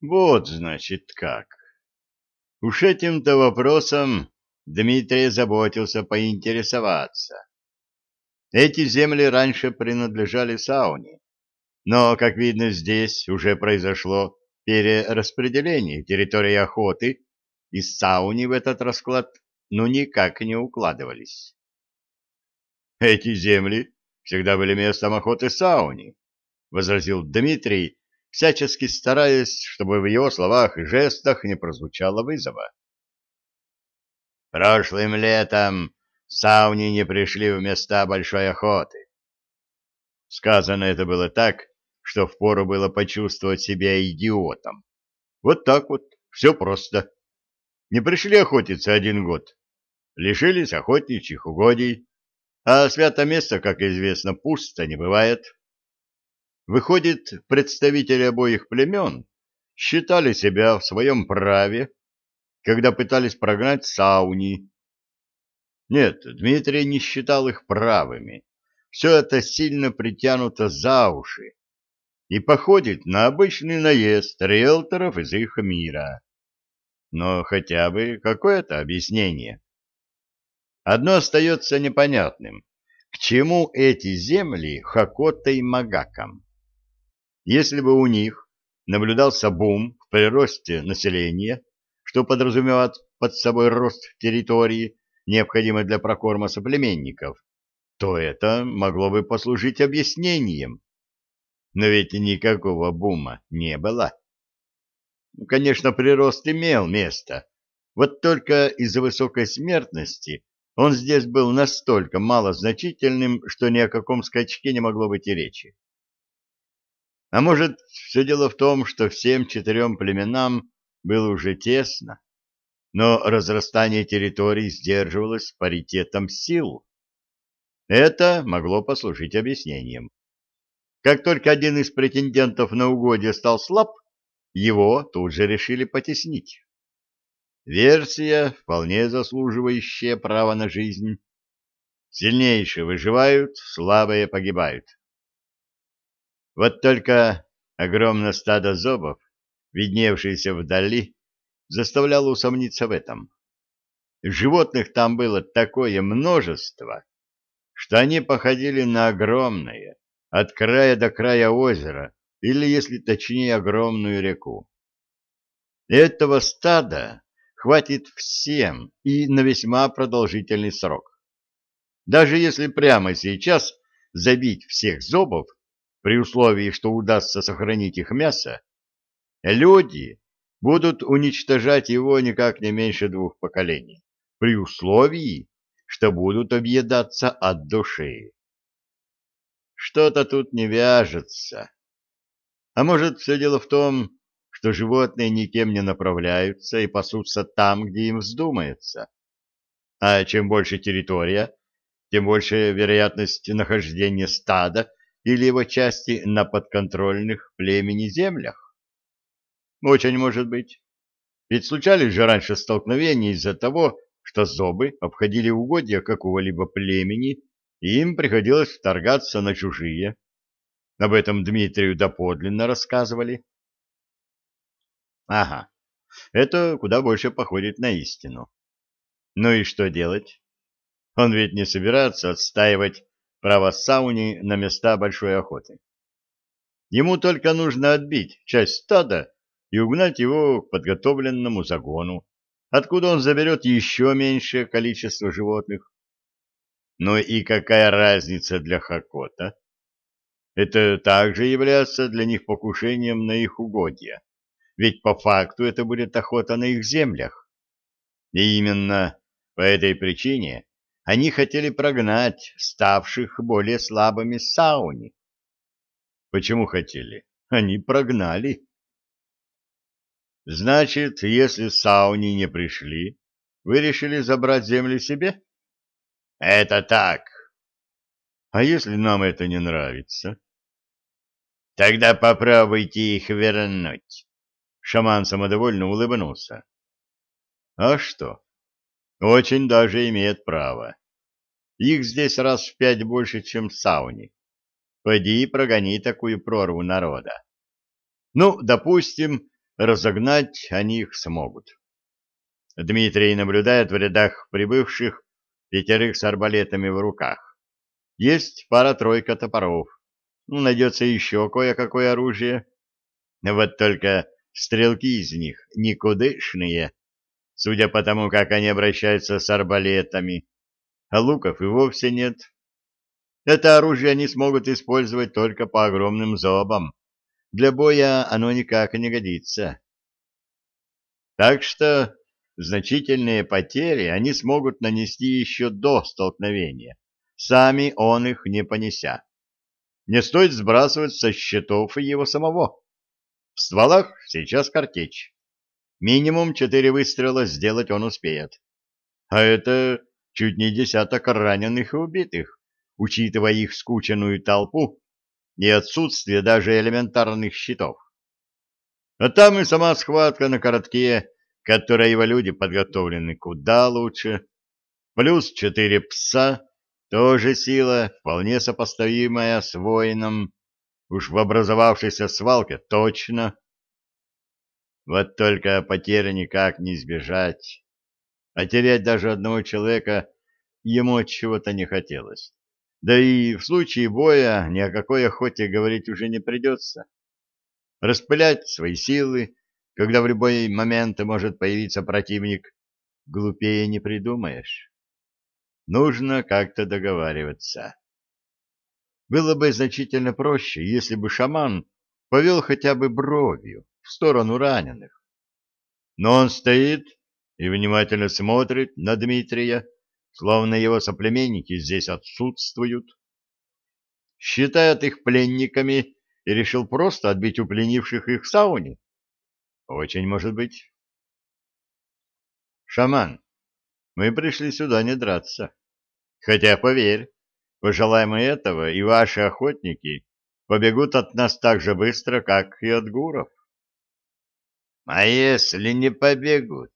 Вот, значит, как. Уж этим-то вопросом Дмитрий заботился поинтересоваться. Эти земли раньше принадлежали Сауне, но, как видно, здесь уже произошло перераспределение территории охоты, и Сауни в этот расклад ну никак не укладывались. Эти земли всегда были местом охоты Сауни, возразил Дмитрий, всячески стараясь, чтобы в его словах и жестах не прозвучало вызова. Прошлым летом сауни не пришли в места большой охоты. Сказано это было так, что впору было почувствовать себя идиотом. Вот так вот, все просто. Не пришли охотиться один год, лишились охотничьих угодий, а свято место, как известно, пусто не бывает. Выходит, представители обоих племен считали себя в своем праве, когда пытались прогнать сауни. Нет, Дмитрий не считал их правыми. Все это сильно притянуто за уши и походит на обычный наезд риэлторов из их мира. Но хотя бы какое-то объяснение. Одно остается непонятным. К чему эти земли Хакота и Магакам? Если бы у них наблюдался бум в приросте населения, что подразумевает под собой рост территории, необходимой для прокорма соплеменников, то это могло бы послужить объяснением. Но ведь никакого бума не было. Конечно, прирост имел место, вот только из-за высокой смертности он здесь был настолько малозначительным, что ни о каком скачке не могло быть и речи. А может, все дело в том, что всем четырем племенам было уже тесно, но разрастание территорий сдерживалось паритетом сил. Это могло послужить объяснением. Как только один из претендентов на угодье стал слаб, его тут же решили потеснить. Версия, вполне заслуживающая права на жизнь. Сильнейшие выживают, слабые погибают. Вот только огромное стадо зобов, видневшееся вдали, заставляло усомниться в этом. Животных там было такое множество, что они походили на огромное, от края до края озера, или, если точнее, огромную реку. Этого стада хватит всем и на весьма продолжительный срок. Даже если прямо сейчас забить всех зобов при условии, что удастся сохранить их мясо, люди будут уничтожать его никак не меньше двух поколений, при условии, что будут объедаться от души. Что-то тут не вяжется. А может, все дело в том, что животные никем не направляются и пасутся там, где им вздумается. А чем больше территория, тем больше вероятность нахождения стада или его части на подконтрольных племени землях? Очень может быть. Ведь случались же раньше столкновения из-за того, что зобы обходили угодья какого-либо племени, и им приходилось вторгаться на чужие. Об этом Дмитрию доподлинно рассказывали. Ага, это куда больше походит на истину. Ну и что делать? Он ведь не собирается отстаивать право сауни на места большой охоты. Ему только нужно отбить часть стада и угнать его к подготовленному загону, откуда он заберет еще меньшее количество животных. Но и какая разница для Хакота? Это также является для них покушением на их угодья, ведь по факту это будет охота на их землях. И именно по этой причине они хотели прогнать ставших более слабыми сауни. Почему хотели? Они прогнали. Значит, если сауни не пришли, вы решили забрать земли себе? Это так. А если нам это не нравится? Тогда попробуйте их вернуть. Шаман самодовольно улыбнулся. А что? Очень даже имеет право. Их здесь раз в пять больше, чем в сауне. Пойди и прогони такую прорву народа. Ну, допустим, разогнать они их смогут. Дмитрий наблюдает в рядах прибывших пятерых с арбалетами в руках. Есть пара-тройка топоров. Ну, найдется еще кое-какое оружие. Вот только стрелки из них никудышные, судя по тому, как они обращаются с арбалетами, а луков и вовсе нет. Это оружие они смогут использовать только по огромным зобам. Для боя оно никак не годится. Так что значительные потери они смогут нанести еще до столкновения, сами он их не понеся. Не стоит сбрасывать со счетов и его самого. В стволах сейчас картечь. Минимум четыре выстрела сделать он успеет. А это чуть не десяток раненых и убитых, учитывая их скученную толпу и отсутствие даже элементарных щитов. А там и сама схватка на коротке, которой его люди подготовлены куда лучше, плюс четыре пса, тоже сила, вполне сопоставимая с воином, уж в образовавшейся свалке точно. Вот только потери никак не избежать, а терять даже одного человека ему от чего-то не хотелось. Да и в случае боя ни о какой охоте говорить уже не придется. Распылять свои силы, когда в любой момент может появиться противник, глупее не придумаешь. Нужно как-то договариваться. Было бы значительно проще, если бы шаман повел хотя бы бровью в сторону раненых. Но он стоит и внимательно смотрит на Дмитрия, словно его соплеменники здесь отсутствуют. Считает их пленниками и решил просто отбить у пленивших их в? Очень может быть. Шаман, мы пришли сюда не драться. Хотя, поверь, пожелаем мы этого, и ваши охотники побегут от нас так же быстро, как и от гуров. А если не побегут?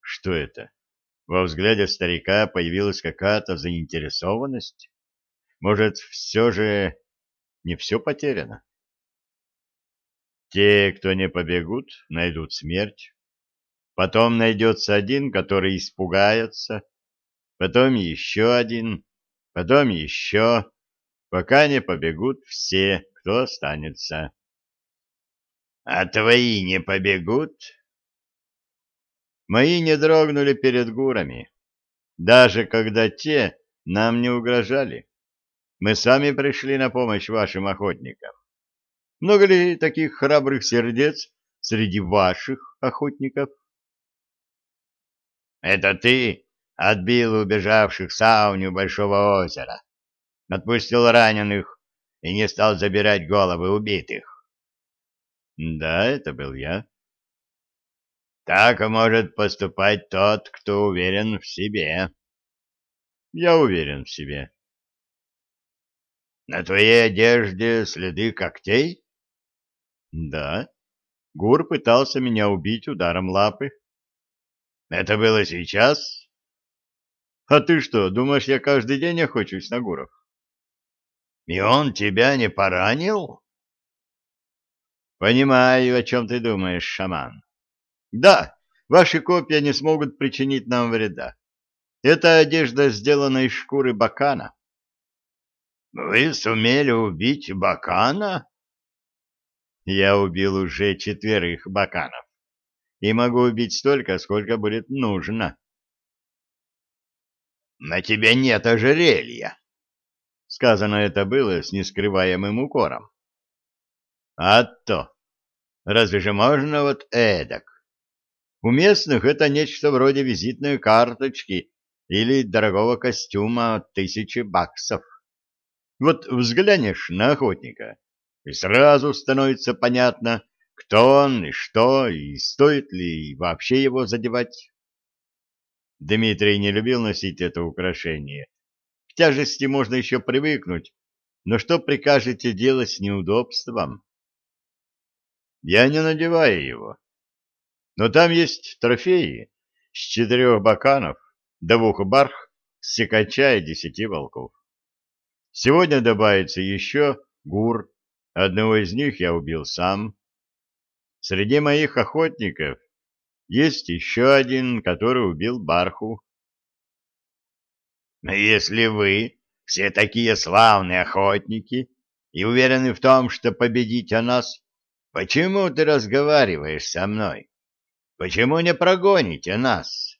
Что это? Во взгляде старика появилась какая-то заинтересованность. Может, все же не все потеряно? Те, кто не побегут, найдут смерть. Потом найдется один, который испугается. Потом еще один. Потом еще. Пока не побегут все, кто останется. — А твои не побегут? Мои не дрогнули перед гурами, даже когда те нам не угрожали. Мы сами пришли на помощь вашим охотникам. Много ли таких храбрых сердец среди ваших охотников? Это ты отбил убежавших сауню Большого озера, отпустил раненых и не стал забирать головы убитых. Да, это был я. Так может поступать тот, кто уверен в себе. Я уверен в себе. На твоей одежде следы когтей? Да. Гур пытался меня убить ударом лапы. Это было сейчас? А ты что, думаешь, я каждый день охочусь на гуров? И он тебя не поранил? Понимаю, о чем ты думаешь, шаман. Да, ваши копья не смогут причинить нам вреда. Это одежда сделана из шкуры бакана. Вы сумели убить бакана? Я убил уже четверых баканов и могу убить столько, сколько будет нужно. На тебе нет ожерелья. Сказано это было с нескрываемым укором. А то! Разве же можно вот эдак? У местных это нечто вроде визитной карточки или дорогого костюма тысячи баксов. Вот взглянешь на охотника, и сразу становится понятно, кто он и что, и стоит ли вообще его задевать. Дмитрий не любил носить это украшение. К тяжести можно еще привыкнуть, но что прикажете делать с неудобством? Я не надеваю его, но там есть трофеи с четырех баканов, двух барх, секача и десяти волков. Сегодня добавится еще гур, одного из них я убил сам. Среди моих охотников есть еще один, который убил Барху. Если вы все такие славные охотники и уверены в том, что победите нас, почему ты разговариваешь со мной? Почему не прогоните нас?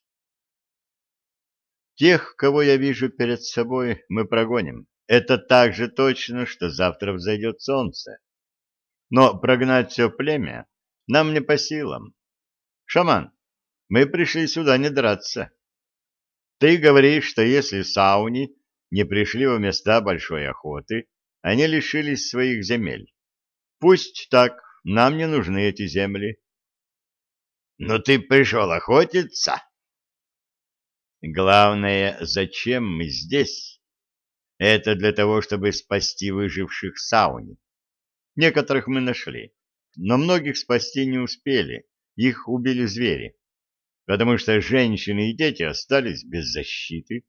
Тех, кого я вижу перед собой, мы прогоним. Это так же точно, что завтра взойдет солнце. Но прогнать все племя нам не по силам. Шаман, мы пришли сюда не драться. Ты говоришь, что если сауни не пришли в места большой охоты, они лишились своих земель. Пусть так, нам не нужны эти земли. Но ты пришел охотиться? Главное, зачем мы здесь? Это для того, чтобы спасти выживших сауни. Некоторых мы нашли, но многих спасти не успели, их убили звери, потому что женщины и дети остались без защиты.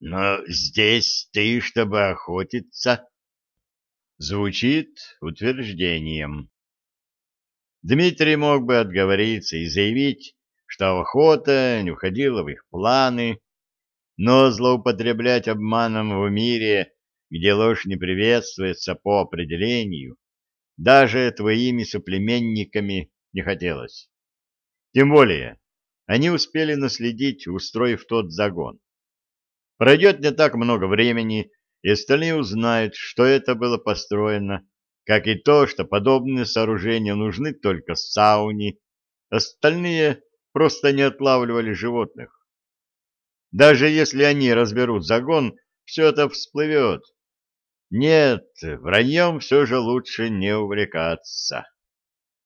Но здесь ты, чтобы охотиться, звучит утверждением. Дмитрий мог бы отговориться и заявить, что охота не входила в их планы, но злоупотреблять обманом в мире, где ложь не приветствуется по определению, даже твоими соплеменниками не хотелось. Тем более, они успели наследить, устроив тот загон. Пройдет не так много времени, и остальные узнают, что это было построено, как и то, что подобные сооружения нужны только сауне, остальные просто не отлавливали животных. Даже если они разберут загон, все это всплывет. Нет, враньем все же лучше не увлекаться.